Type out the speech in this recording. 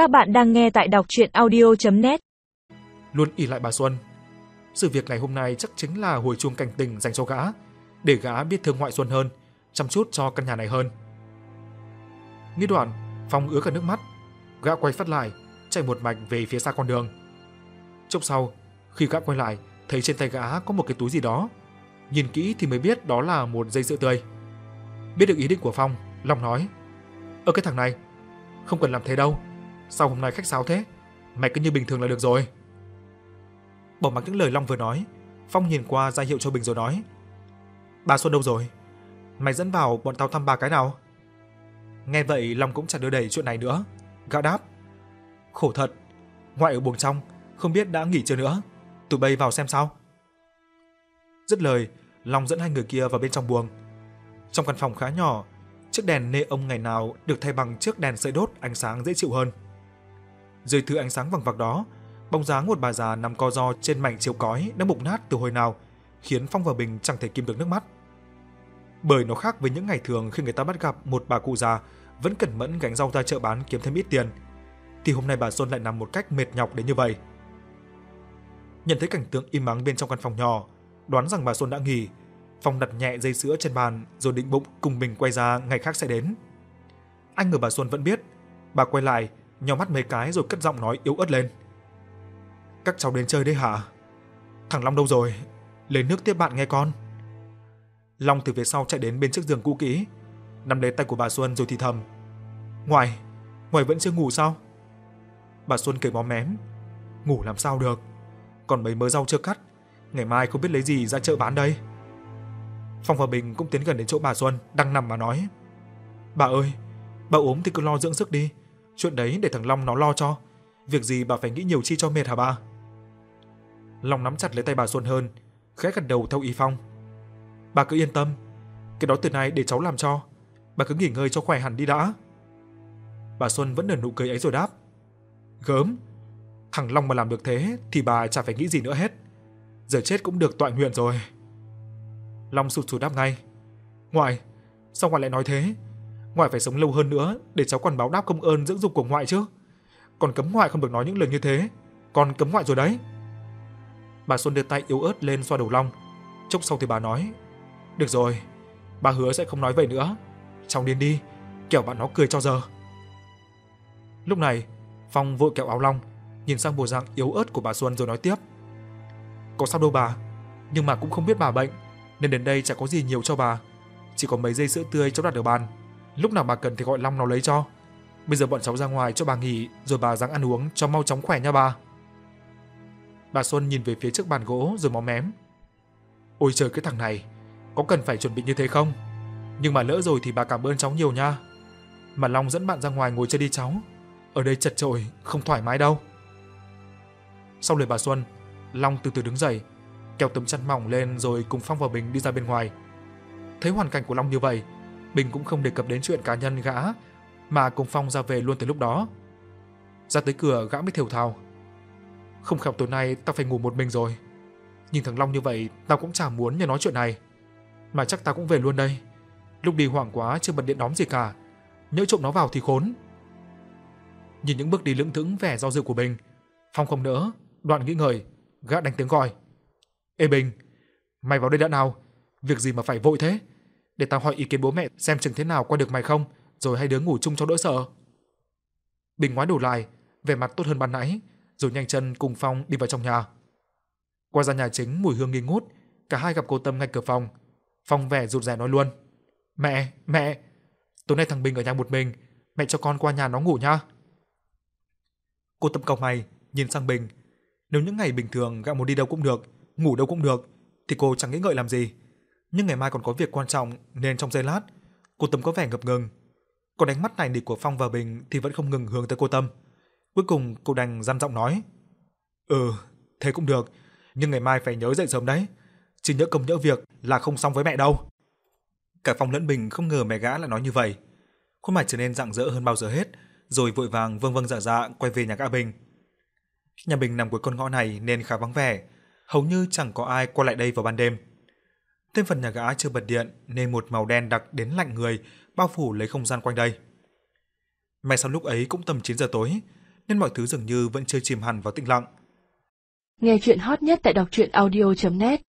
Các bạn đang nghe tại đọc chuyện audio.net Luôn ỉ lại bà Xuân. Sự việc ngày hôm nay chắc chính là hồi chuông cảnh tình dành cho gã, để gã biết thương ngoại Xuân hơn, chăm chút cho căn nhà này hơn. Nghĩ đoạn, Phong ứa cả nước mắt, gã quay phát lại, chạy một mạch về phía xa con đường. Chốc sau, khi gã quay lại, thấy trên tay gã có một cái túi gì đó. Nhìn kỹ thì mới biết đó là một dây sữa tươi. Biết được ý định của Phong, Long nói: "Ơ cái thằng này, không cần làm thế đâu. Sao hôm nay khách sáo thế? Mày cứ như bình thường là được rồi." Bỏ mặc những lời Long vừa nói, Phong nhìn qua ra hiệu cho Bình rồi nói: "Bà Xuân đâu rồi? Mày dẫn vào bọn tao thăm bà cái nào?" Nghe vậy Long cũng chẳng đưa đẩy chuyện này nữa, gã đáp: "Khổ thật, ngoại ở buồng trong, không biết đã nghỉ chưa nữa, tụi bay vào xem sao." Dứt lời, Long dẫn hai người kia vào bên trong buồng. Trong căn phòng khá nhỏ, chiếc đèn nê ông ngày nào được thay bằng chiếc đèn sợi đốt ánh sáng dễ chịu hơn. Dưới thứ ánh sáng vàng vặc đó, bóng dáng một bà già nằm co ro trên mảnh chiếu cói đã mục nát từ hồi nào, khiến Phong và Bình chẳng thể kìm được nước mắt. Bởi nó khác với những ngày thường khi người ta bắt gặp một bà cụ già vẫn cẩn mẫn gánh rau ra chợ bán kiếm thêm ít tiền, thì hôm nay bà Xuân lại nằm một cách mệt nhọc đến như vậy. Nhận thấy cảnh tượng im mắng bên trong căn phòng nhỏ, đoán rằng bà Xuân đã nghỉ, Phong đặt nhẹ dây sữa trên bàn rồi định bụng cùng mình quay ra ngày khác sẽ đến. Anh ngờ bà Xuân vẫn biết, bà quay lại, nhíu mắt mấy cái rồi cất giọng nói yếu ớt lên. Các cháu đến chơi đấy hả? Thằng Long đâu rồi? Lấy nước tiếp bạn nghe con. Long từ phía sau chạy đến bên chiếc giường cũ kỹ, nắm lấy tay của bà Xuân rồi thì thầm. Ngoài, ngoài vẫn chưa ngủ sao? Bà Xuân cười móm mém. Ngủ làm sao được? Còn mấy mớ rau chưa cắt, ngày mai không biết lấy gì ra chợ bán đây. Phong và Bình cũng tiến gần đến chỗ bà Xuân đang nằm mà nói: "Bà ơi, bà ốm thì cứ lo dưỡng sức đi, chuyện đấy để thằng Long nó lo cho, việc gì bà phải nghĩ nhiều chi cho mệt hả bà?" Long nắm chặt lấy tay bà Xuân hơn, khẽ gật đầu theo ý Phong. "Bà cứ yên tâm, cái đó từ nay để cháu làm cho, bà cứ nghỉ ngơi cho khỏe hẳn đi đã." Bà Xuân vẫn nở nụ cười ấy rồi đáp: "Gớm, thằng Long mà làm được thế thì bà chả phải nghĩ gì nữa hết. Giờ chết cũng được tọa nguyện rồi." Long sụt sùi đáp ngay. Ngoại, sao ngoại lại nói thế? Ngoại phải sống lâu hơn nữa để cháu còn báo đáp công ơn dưỡng dục của ngoại chứ. Còn cấm ngoại không được nói những lời như thế. Con cấm ngoại rồi đấy. Bà Xuân đưa tay yếu ớt lên xoa đầu Long. Chốc sau thì bà nói. Được rồi, bà hứa sẽ không nói vậy nữa. Cháu điên đi, kẻo bạn nó cười cho giờ. Lúc này, Phong vội kẹo áo Long, nhìn sang bộ dạng yếu ớt của bà Xuân rồi nói tiếp. Có sao đâu bà, nhưng mà cũng không biết bà bệnh, nên đến đây chả có gì nhiều cho bà. Chỉ có mấy dây sữa tươi cháu đặt ở bàn. Lúc nào bà cần thì gọi Long nó lấy cho. Bây giờ bọn cháu ra ngoài cho bà nghỉ rồi bà ráng ăn uống cho mau chóng khỏe nha bà. Bà Xuân nhìn về phía trước bàn gỗ rồi móm mém. Ôi trời cái thằng này, có cần phải chuẩn bị như thế không? Nhưng mà lỡ rồi thì bà cảm ơn cháu nhiều nha. Mà Long dẫn bạn ra ngoài ngồi chơi đi cháu. Ở đây chật chội, không thoải mái đâu. Sau lời bà Xuân, Long từ từ đứng dậy, kéo tấm chăn mỏng lên rồi cùng Phong và Bình đi ra bên ngoài. Thấy hoàn cảnh của Long như vậy, Bình cũng không đề cập đến chuyện cá nhân gã, mà cùng Phong ra về luôn từ lúc đó. Ra tới cửa gã mới thều thào. Không khéo tối nay tao phải ngủ một mình rồi. Nhìn thằng Long như vậy, tao cũng chả muốn nhờ nói chuyện này. Mà chắc tao cũng về luôn đây. Lúc đi hoảng quá chưa bật điện đóm gì cả. Nhỡ trộm nó vào thì khốn. Nhìn những bước đi lững thững vẻ do dự của Bình, Phong không nỡ, đoạn nghĩ ngợi, gã đánh tiếng gọi. Ê Bình, mày vào đây đã nào? Việc gì mà phải vội thế? Để tao hỏi ý kiến bố mẹ xem chừng thế nào qua được mày không, rồi hai đứa ngủ chung cho đỡ sợ. Bình ngoái đầu lại, vẻ mặt tốt hơn ban nãy, rồi nhanh chân cùng Phong đi vào trong nhà. Qua ra nhà chính mùi hương nghi ngút, cả hai gặp cô Tâm ngay cửa phòng. Phong vẻ rụt rè nói luôn: "Mẹ, mẹ, tối nay thằng Bình ở nhà một mình, mẹ cho con qua nhà nó ngủ nha." Cô Tâm cau mày, nhìn sang Bình. Nếu những ngày bình thường gã muốn đi đâu cũng được, ngủ đâu cũng được, thì cô chẳng nghĩ ngợi làm gì. Nhưng ngày mai còn có việc quan trọng nên trong giây lát, cô Tâm có vẻ ngập ngừng. Còn ánh mắt này nỉ của Phong và Bình thì vẫn không ngừng hướng tới cô Tâm. Cuối cùng cô đành dằn giọng nói: "Ừ, thế cũng được, nhưng ngày mai phải nhớ dậy sớm đấy, chứ nhớ công nhỡ việc là không xong với mẹ đâu." Cả Phong lẫn Bình không ngờ mẹ gã lại nói như vậy. Khuôn mặt trở nên rạng rỡ hơn bao giờ hết, rồi vội vàng vâng vâng dạ dạ quay về nhà gã Bình. Nhà Bình nằm cuối con ngõ này nên khá vắng vẻ, hầu như chẳng có ai qua lại đây vào ban đêm. Thêm phần nhà gã chưa bật điện nên một màu đen đặc đến lạnh người bao phủ lấy không gian quanh đây. May sau lúc ấy cũng tầm 9 giờ tối, nên mọi thứ dường như vẫn chưa chìm hẳn vào tĩnh lặng. Nghe chuyện hot nhất tại đọc truyện audio.net